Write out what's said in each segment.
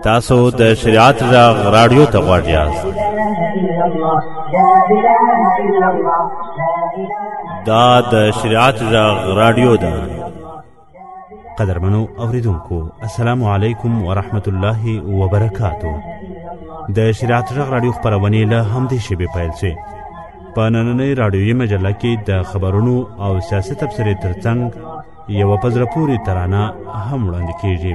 تاسو د شریعت غږ رادیو ته غواړئ یاست دا د شریعت غږ رادیو ده قدرمنو اوریدونکو السلام علیکم ورحمت الله وبرکاتو د شریعت غږ رادیو خبرونه له همدې شیبې پیل شي په نننۍ رادیوي مجله کې د خبرونو او سیاسي تبصرې ترڅنګ یوه په زړه پورې ترانه هم وړاندې کیږي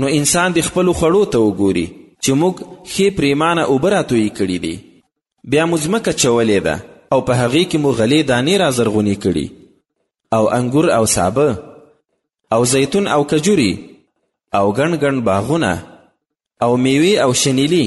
نو انسان د خپل خړو ته وګوري چې موږ خې پریمانه اوبه راتوی کړي دي بیا مو ځمکه چولې ده او په هغې کې مو غلې دانې را زرغونې کړي او انګور او سابه او زیتون او کجوري او ګڼ ګڼ باغونه او میوې او شنیلی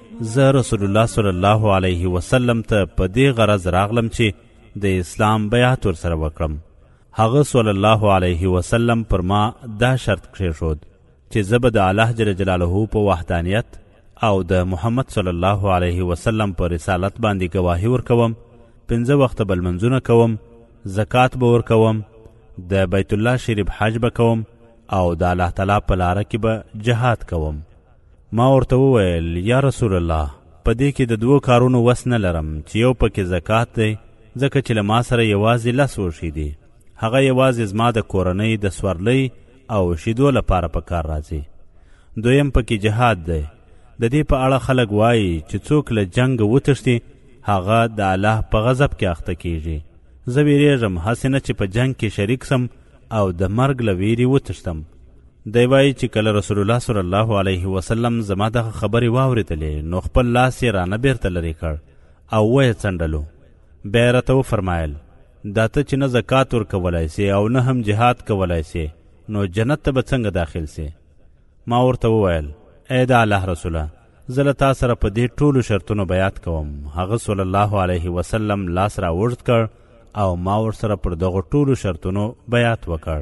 زه رسول الله صلی الله علیه وسلم ته په دې غرض راغلم چې د اسلام بیعت ورسره وکړم هغه صلی الله علیه وسلم پر ما دا شرط کښېښود چې زه به د الله جل جلاله په وحدانیت او د محمد صلی الله علیه وسلم په رسالت باندې ګواهي ورکوم پنځه وخته به لمنځونه کوم زکات به ورکوم د بیت الله شریف حج به کوم او د الله تعالی په لاره کې به جهاد کوم ما ورته وویل، یا رسول الله! په دې کې د دوو کارونو وس نه لرم چې یو په کې زکات دی، ځکه چې له ما سره یوازې لس اوښي دي، هغه یوازې زما د کورنۍ د سورلۍ او شیدو لپاره په کار راځي. دویم په کې جهاد دی، د دې په اړه خلک وایي چې څوک له جنګه وتښتي، هغه د الله په غضب کې اخته کېږي. زه وېرېږم هسې نه چې په جنګ کې شریک شم او د مرګ له وېرې وتښتم. دی وایي چې کله رسول الله صلی الله علیه وسلم زما دغه خبرې واورېدلې نو خپل لاس یې رانه بیرته لرې کړ او ویې څنډلو بیا یې راته وفرمایل دا ته چې نه زکات ورکولای سې او نه هم جهاد کولای سې نو جنت ته به څنګه داخل سې ما ورته وویل ای د الله رسوله زه له تا سره په دې ټولو شرطونو بیات کوم هغه صلی الله علیه وسلم لاس را اوږد کړ او ما ورسره پر دغو ټولو شرطونو بیات وکړ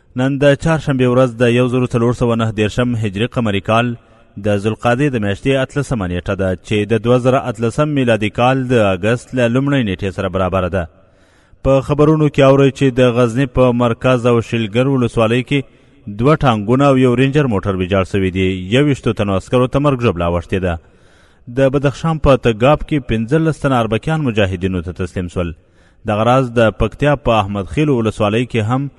نن د چهارشنبې ورځ د یو زرو څلور سوه نهه دېرشم هجري قمري کال د ذوالقعدې د میاشتې اتلسمه نیټه ده چې د دوه زره اتلسم میلادي کال د اګست له لومړۍ نیټې سره برابره ده په خبرونو کې اورئ چې د غزني په مرکز او شلګر ولسوالۍ کې دوه ټانګونه او یو رینجر موټر ویجاړ سوي دي یوویشتو تنو عسکرو ته مرګ ژوبله اوښتې ده د بدخشان په تګاب کې پنځلس تنه اربکیان مجاهدینو ته تسلیم سول دغه راز د پکتیا په احمدخیل ولسوالۍ کې هم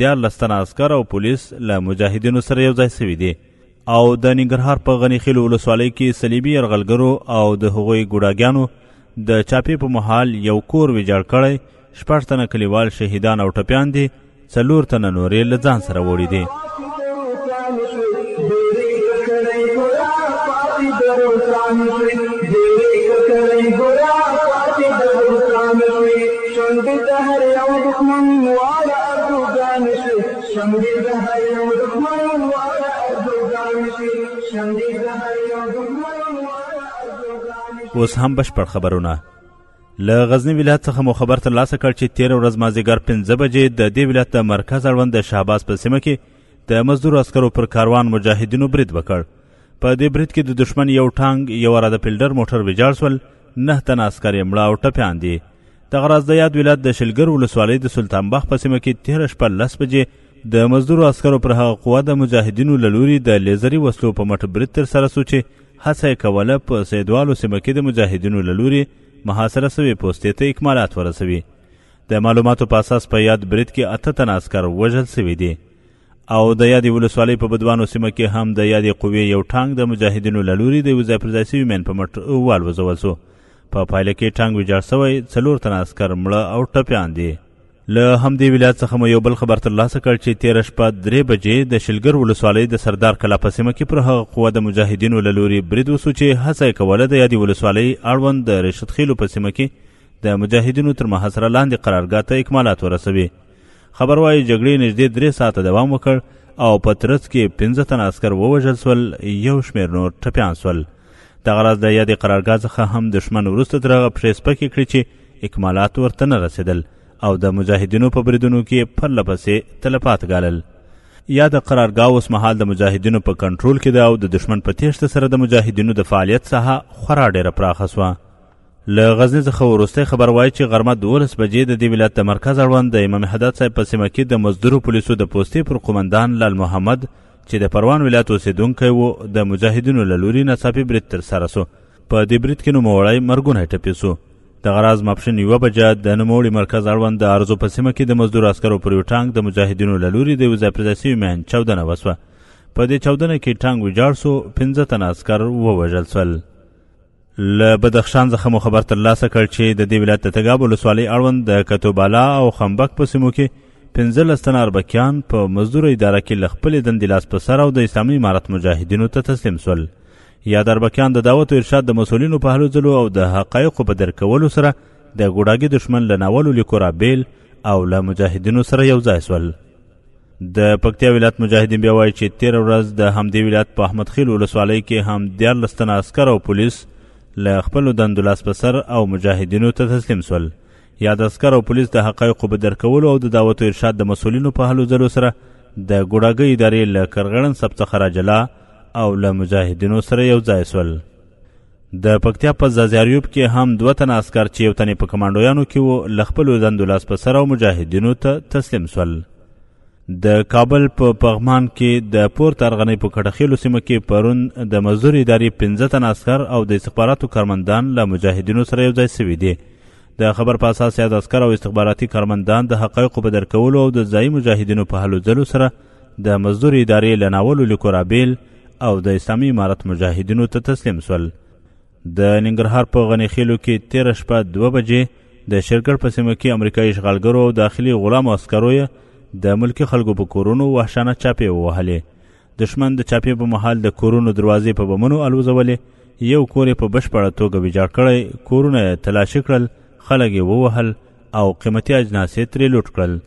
دیارلس تنه عسکر او پولیس له مجاهدینو سره یو ځای سوي دي او د ننګرهار په غني خیلو ولسوالۍ کې صلیبي یرغلګرو او د هغوی ګوډاګیانو د چاپې په مهال یو کور ویجاړ کړی شپږ تنه کلیوال شهیدان او ټپیان دي څلور تنه نورې له ځان سره وړي دي اوس هم بشپړ خبرونه له غزنی ولایت څخه مو خبر ترلاسه کړ چې تیر ورځ مازیګر پنځه بجې د دې ولایت د مرکز اړوند د شهباز په سیمه کې د مزدور عسکرو پر کاروان مجاهدینو برید وکړ په دې برید کې د دشمن یو ټانګ یو راده پیلډر موټر ویجاړ سول نه تنه عسکر یې مړه او ټپیان دي دغه راز د یاد ولایت د شلګر ولسوالۍ د سلطان باغ په سیمه کې تیره شپه لس بجې د مزدورو عسکرو پر هغه قوه د مجاهدینو له لوري د لیزري وسلو په مټ برید ترسره سو چې هڅه یې کوله په سیدوالو سیمه کې د مجاهدینو له لوري محاصره سوې پوستې ته اکمالات ورسوي د معلوماتو په اساس په یاد برید کې اته تنه عسکر وژل سوي دي او د یادې ولسوالۍ په بدوانو سیمه کې هم د یادې قوې یو ټانک د مجاهدینو له لوري د یو ځای پر ځای سوي مین په مټ والوځول سو په پایله کې ټانک ویجاړ سوی څلور تنه عسکر مړه او ټپیان دي له همدې ولایت څخه مو یو بل خبر ترلاسه کړ چې تېره شپه درې بجې د شلګر ولسوالۍ د سردار کلا په سیمه کې پر هغه قوه د مجاهدینو له لوري برید وسو چې هڅه یې کوله د یادې ولسوالۍ اړوند د رشدخیلو په سیمه کې د مجاهدینو تر محاصره لاندې قرارګاه ته اکمالات ورسوي خبر وايي جګړې نږدې درې ساعته دوام وکړ او په ترڅ کې پنځه تنه عسکر ووژل سول یو شمېر نور ټپیان سول دغه راز د یادې قرارګاه څخه هم دښمن وروسته تر هغه پښې سپکې کړې چې اکمالات ورته نه رسېدل او د مجاهدینو په بریدونو کې پرله پسې تلفات ګالل یاده قرارګاه اوس مهال د مجاهدینو په کنټرول کې ده او د دښمن په تېښته سره د مجاهدینو د فعالیت ساحه خورا ډېره پراخه سوه له غزني څخه وروستی خبر وایي چې غرمه دولس بجې د دې ولایت د مرکز اړوند د امام حداد صاحب په سیمه کې د مزدورو پولیسو د پوستې پر قومندان لال محمد چې د پروان ولایت اوسېدونکی و، د مجاهدینو له لوري ناڅاپي برید ترسره شو. په دې برید کې نوموړی مرګونی ټپي شو. دغه راز ماپښین یوه بجه د نوموړي مرکز اړوند د ارزو په سیمه کې د مزدور عسکرو پر یو ټانک د مجاهدینو له لوري د یو ځای پر ځای شوي مین چاودنه وشوه. په دې چاودنه کې ټانک ویجاړ شو، پنځه تنه عسکر ووژل شول. له بدخشان څخه مو خبر ترلاسه کړ چې د دې ولایت د تګاب ولسوالۍ اړوند د کتو بالا او خمبک په سیمو کې پنځلس تنه اربکیان په مزدور اداره کې له خپلې دندې لاس په سر او د اسلامي امارت مجاهدینو ته تسلیم سول یاد اربکیان د دعوت و ارشاد د مسولینو په هلو ځلو او د حقایقو په درک کولو سره د ګوډاګي دښمن له ناولو لیکو رابېل او له مجاهدینو سره یو ځای سول د پکتیا ولایت مجاهدین بیا وایي چې تیر ورځ د همدې ولایت په احمد خیل ولسوالۍ کې هم دیارلس تنه عسکر او پولیس له خپلو دندو لاس په سر او مجاهدینو ته تسلیم سول یاد عسکر او پولیس د حقایقو په درکولو او د دعوت او ارشاد د مسولینو په هلو ځلو سره د ګوډاګۍ ادارې له کرغړن سب څخه راجلا او له مجاهدینو سره یو ځای سول د پکتیا په زازیاریوب کې هم دوه تنه عسکر چې یو تنې په کمانډویانو کې وو له خپلو دندو لاس په سر او مجاهدینو ته تسلیم سول د کابل په پغمان کې د پورته ارغنۍ په کټخیلو سیمه کې پرون د مزدور ادارې پنځه تنه عسکر او د استخباراتو کارمندان له مجاهدینو سره یو ځای سوي دي د خبر په اساس یاد عسکر او استخباراتي کارمندان د حقایقو په درکولو او د ځایي مجاهدینو په هلو ځلو سره د مزدور ادارې له ناولو لیکو رابېل او د اسلامي امارت مجاهدینو ته تسلیم سول د ننګرهار په غني خېلو کې تېره شپه دوه بجې د شرګړ په سیمه کې امریکایي اشغالګرو او داخلي غلامو عسکرو یې د ملکي خلکو په کورونو وحشانه چاپې ووهلې دښمن د چاپې په مهال د کورونو دروازې په بمونو الوځولې یو کور یې په بشپړه توګه ویجاړ کړی کورونه یې تلاشي کړل خلک یې ووهل او قیمتي اجناس یې ترې لوټ کړل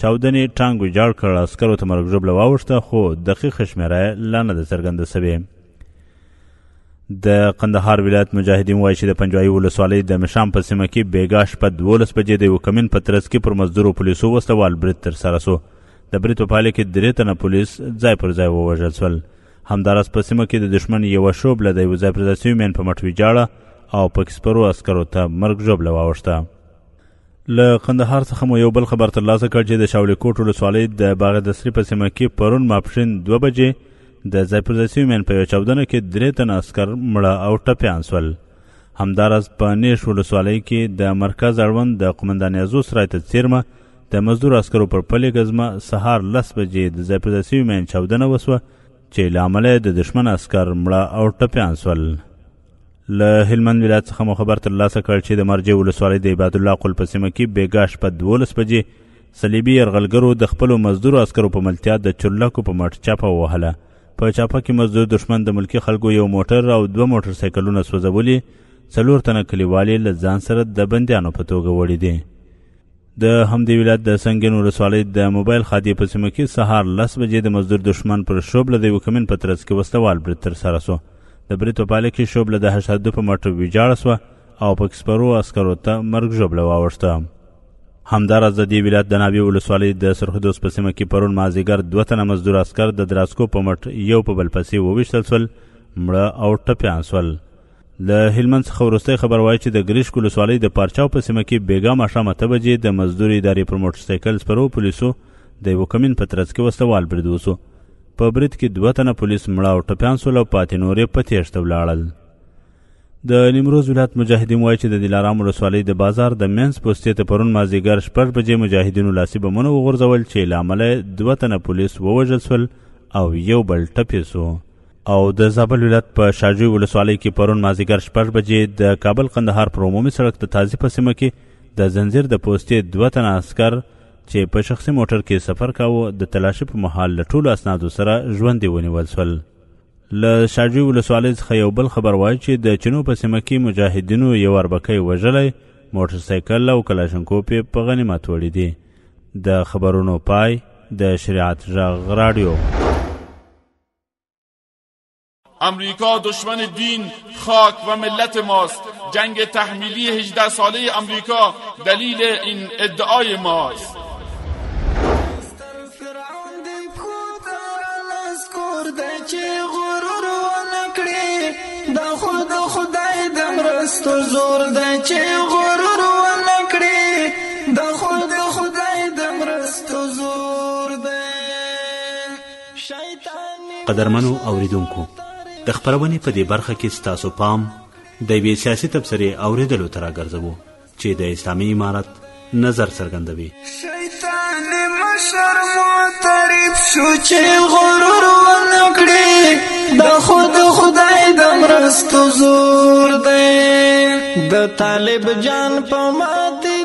چاودنې ټانګ ویجاړ کړ عسکرو ته مرګ ژوبله واوښته خو دقیقه شمېره یې لا نه ده څرګنده سوې د قندهار ولایت مجاهدین وایي چې د پنجوایي ولسوالۍ د مشام په سیمه کې بېګا شپه دولس بجې د یو کمین په ترڅ کې پر مزدورو پولیسو وسله وال برید ترسره سو د برید په پایله کې درې تنه پولیس ځای پر ځای ووژل سول همداراز په سیمه کې د دښمن یوه شوبله د یو ځای پر ځای سوي مین په مټ ویجاړه او پکې سپرو عسکرو ته مرګ ژوبله واوښته له قندهار څخه مو یو بل خبر ترلاسه کړ چې د شاولې کوټ ولسوالۍ د باغ دسري په سیمه کې پرون ماپښین دوه بجې د ځای پر ځای سوي مین په یوه چاودنه کې درې تن عسکر مړه او ټپیان سول همداراز په نیش ولسوالۍ کې د مرکز اړوند د قمندان یازو سرای ته څیرمه د مزدور عسکرو پر پلې ګزمه سهار لس بجې د ځای پر ځای سوي مین چاودنه وسوه چې له امله د دښمن عسکر مړه او ټپیان سول له هلمند ولایت څخه مو خبر ترلاسه کړ چې د مرجع ولسوالۍ د عباد الله قل په سیمه کې بېګا شپه دولس بجې صلیبي یرغلګرو د خپلو مزدورو عسکرو په ملتیا د چورلکو په مټ چاپه ووهله په چاپه کې مزدور دښمن د ملکي خلکو یو موټر او دوه موټر سایکلونه سوځولي څلور تنه کلیوالې له ځان سره د بندیانو په توګه وړي دي د همدې ولایت د سنګین ولسوالۍ د موبایل خادې په سیمه کې سهار لس بجې د مزدور دښمن پر شوبله د یوه کمین په ترڅ کې وسلوال برید ترسره سو د برید په پایله کې شوبله د حشرده په مټو ویجاړه سوه او پکې سپرو عسکرو ته مرګ ژوبله واوښته همداراز د دې ولایت د ناوې ولسوالۍ د سرخدوس په سیمه کې پرون مازیګر دوه تنه مزدور عسکر د دراسکو په مټ یو په بل پسې وویشتل سول مړه او ټپیان سول له هلمند څخه وروستی خبر وایي چې د ګریشک ولسوالۍ د پارچاو په سیمه کې بېګا ماښام اته بجې د مزدور ادارې پر موټرسایکل سپرو پولیسو د یوه کمین په ترڅ کې وسله وال برید وسو په برید کې دوه تنه پولیس مړه او ټپیان سول او پاتې نور یې په تېښته ولاړل د نیمروز ولایت مجاهدین وایي چې د دلارام ولسوالۍ د بازار د مینس پوستې ته پرون مازدیګر شپږ بجې مجاهدینو لاسي بمونه وغورځول چې له امله دوه تنه پولیس ووژل سول او یو بل ټپي سو او د زابل ولایت په شاجوی ولسوالۍ کې پرون مازیګر شپږ بجې د کابل قندهار پر عمومي سړک د تازي په سیمه کې د زنځیر د پوستې دوه تنه عسکر چې په شخصي موټر کې سفر کاوه د تلاشي په مهال له ټولو اسنادو سره ژوندي ونیول سول له شاجوی ولسوالۍ څخه یو بل خبر وایي چې د چینو په سیمه کې مجاهدینو یو اربکی وژلی موټر سایکل او کلاشنکوپ یې په غنیمت وړي دي د خبرونو پای د شریعت غږ راډیو امریکا دشمن دین خاک و ملت ماست جنگ تحمیلی 18 ساله امریکا دلیل این ادعای ماست قدرمنو اوریدونکو د خبرونې په دې برخه کې ستاسو پام د یوې سیاسي تبصرې اوریدلو ته راګرځوو چې د اسلامي امارت نظر څرګندوي شیطان مشر معترف شو چې غرور ونکړي د خود خدای د مرستو زور دی د طالب جان په ماتې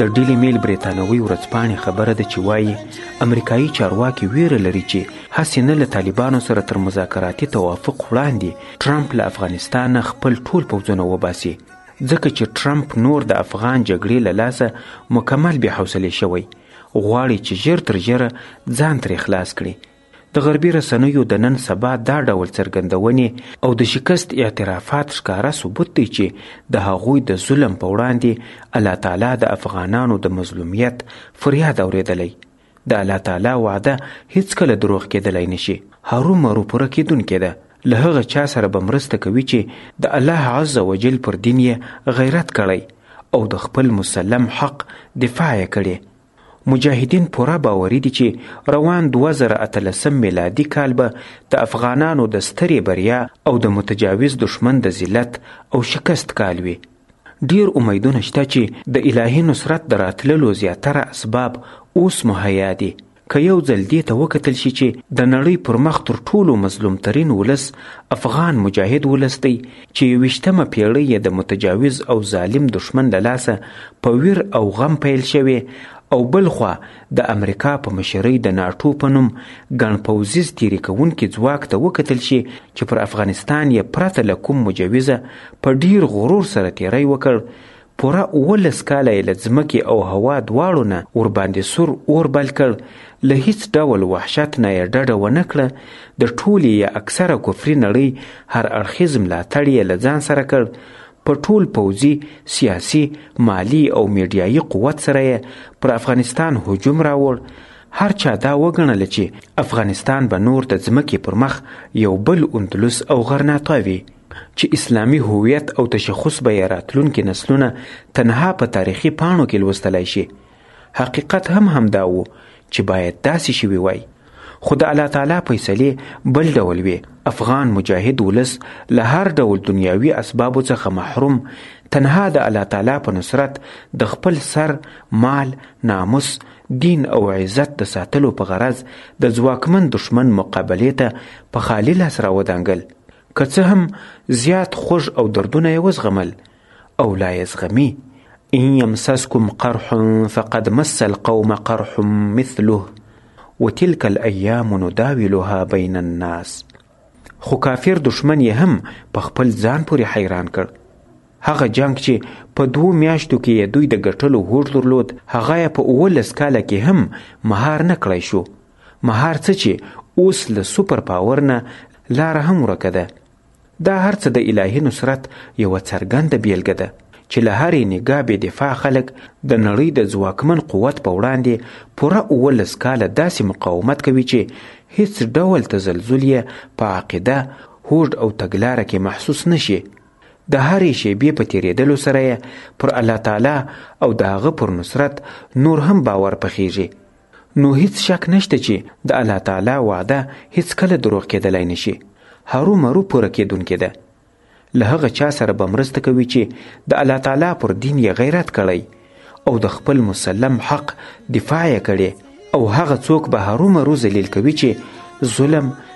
د ډیلي میل بریتانوي ورځپاڼې خبره ده چې وایي امریکایي چارواکي ویره لري چې هسې نه له طالبانو سره تر مذاکراتي توافق وړاندې ټرمپ له افغانستانه خپل ټول پوځونه وباسي ځکه چې ټرمپ نور د افغان جګړې له لاسه مکمل بې حوصلې شوی غواړي چې ژر تر ژره ځان ترې خلاص کړي د غربي رسنیو د نن سبا دا ډول څرګندونې او د شکست اعترافات ښکاره ثبوت دی چې د هغوی د ظلم په وړاندې الله تعالی د افغانانو د مظلومیت فریاد اورېدلی. د الله تعالی وعده هیڅکله دروغ کېدلی نشي، هرو مرو پوره کېدونکې ده. له هغه چا سره به مرسته کوي چې د الله عز وجل پر دین یې غیرت کړی او د خپل مسلم حق دفاع یې کړې. مجاهدین پوره باوري دي چې روان 2018 میلادي کال به د افغانانو د سترې بریا او د متجاوز دښمن د ذلت او شکست کال وي ډیر امیدونه شته چې د الهي نصرت د راتللو زیاتره اسباب اوس مهیا دي که یو ځل دې ته وکتل شي چې د نړۍ پر مخ تر ټولو مظلوم ترین ولس افغان مجاهد ولس دی چې یوویشتمه پیړۍ یې د متجاوز او ظالم دښمن له لاسه په ویر او غم پیل شوې او بلخوا د امریکا په مشرۍ د ناټو په نوم ګڼ پوځیز تیري کوونکي ځواک ته وکتل شي چې پر افغانستان یې پرته له کوم مجوزه په ډیر غرور سره تیری وکړ پوره اوولس کاله یې له ځمکې او هوا دواړو نه ورباندې سور اور بل کړ له هیڅ ډول وحشت نه یې ډډه ونه کړه د ټولې یا اکثره کفري نړۍ هر اړخیز ملاتړ یې له ځان سره کړ په ټول پوځي سیاسي مالی او میډیایي قوت سره یې پر افغانستان هجوم راوړ هر چا دا وګڼله چې افغانستان به نور د ځمکې پر مخ یو بل اندلس او غرناطه وي چې اسلامي هویت او تشخص به یې راتلونکي نسلونه تنها په تاریخي پاڼو کې لوستلای شي حقیقت هم همدا و چې باید داسې شوي وای خو د الله تعالی فیصلې بل ډول وي افغان مجاهد ولس له هر ډول دنیاوي اسبابو څخه محروم تنها د الله تعالی په نصرت د خپل سر مال ناموس دین او عزت د ساتلو په غرض د ځواکمن دشمن مقابلې ته په خالي لاس راودانګل که څه هم زیات خوږ او دردونه یې وزغمل او لا یې زغمي ان یمسسکم قرح فقد مس القوم قرح مثله وتلك الايام نداولها بین الناس خو کافر دشمن یې هم په خپل ځان پورې حیران کړ هغه جنگ چې په دوو میاشتو کې یې دوی د ګټلو هوډ درلود هغه یې په اوولس کاله کې هم مهار نه کړای شو مهار څه چې اوس له سوپر پاور نه لاره هم ورکه ده دا هر څه د الهي نصرت یوه څرګنده بیلګه ده چې له هرې نګاه بې دفاع خلک د نړۍ د ځواکمن قوت په وړاندې پوره اوولس کاله داسې مقاومت کوي چې هیڅ ډول تزلزل یې په عقیده هوډ او تګلاره کې محسوس نشي د هرې شیبې په تیریدلو سره یې پر الله تعالی او د هغه پر نصرت نور هم باور پخیږي نو هیڅ شک نشته چې د الله تعالی وعده هیڅکله دروغ کېدلای نشي هرو مرو پوره کېدونکې ده له هغه چا سره به مرسته کوي چې د الله تعالی پر دین یې غیرت کړی او د خپل مسلم حق دفاع یې کړې او هغه څوک به هرو مرو ذلیل کوي چې ظلم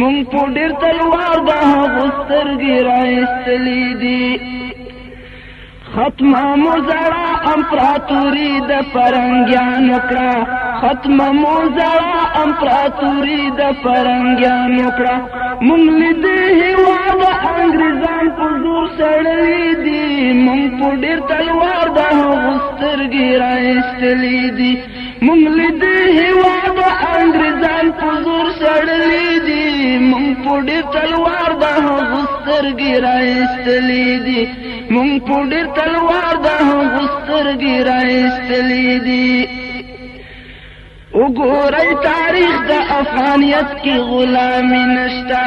مونږ په ډېر تلوار د هغو سترګې راایستلې دي ختمه مو زړه امپراتوري د فرنګیانو کړه ختمه مو زړه امپراتوري د فرنګیانو کړه مونږ لیدې هېواد انګریزان په زور سړوي دي مونږ په ډېر تلوار د هغو سترګې راایستلې دي مونږ لیدې هیواد انګریزان په زور سړلې دي مونږ پوډې تلوار د هغو سترګې راایستلې دي مونږ پوډې تلوار د هغو سترګې راایستلې دي وګورئ تاریخ د افغانیت کې غلامي نشتا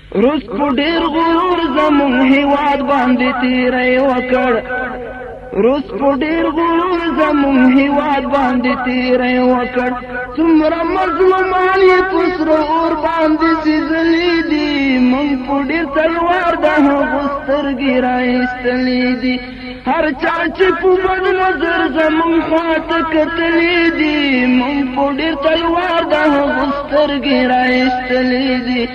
روس په ډیر غرور زموږ هیواد باندې تیری وکړ روس په ډیر غرور زموږ هیواد باندې تیری وکړ څومره مظلومان یې په سره اور باندې سیزلي دي موږ په ډیر تلوار د هغو سترګې راایستلې دي هر چا چې په بد نظر زموږ خوا ته کتلې دي موږ په ډیر تلوار د هغو سترګې راایستلې دي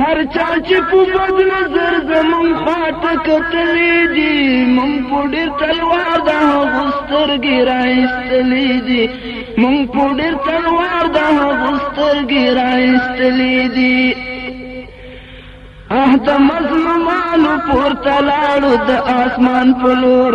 هر چا چې په بد نظر زمون خواته کتلې دي مون په ډېر تلوار د هغو سترګې راایستلې دي مون په ډېر تلوار د هغو سترګې راایستلې دي اه د مظلومانو پورته لاړو د آسمان په لور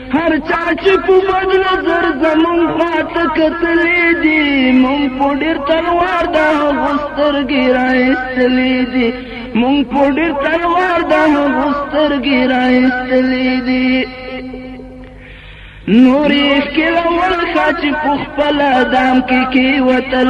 هر چا چې په بد نظر زمون خواته کتلې دي مونږ په ډېر تلوار د هغو سترګې راایستلې دي مونږ په ډېر تلوار د هغو سترګې راایستلې دي نورې ښکلول ښه چې په خپله دام کې کېوتل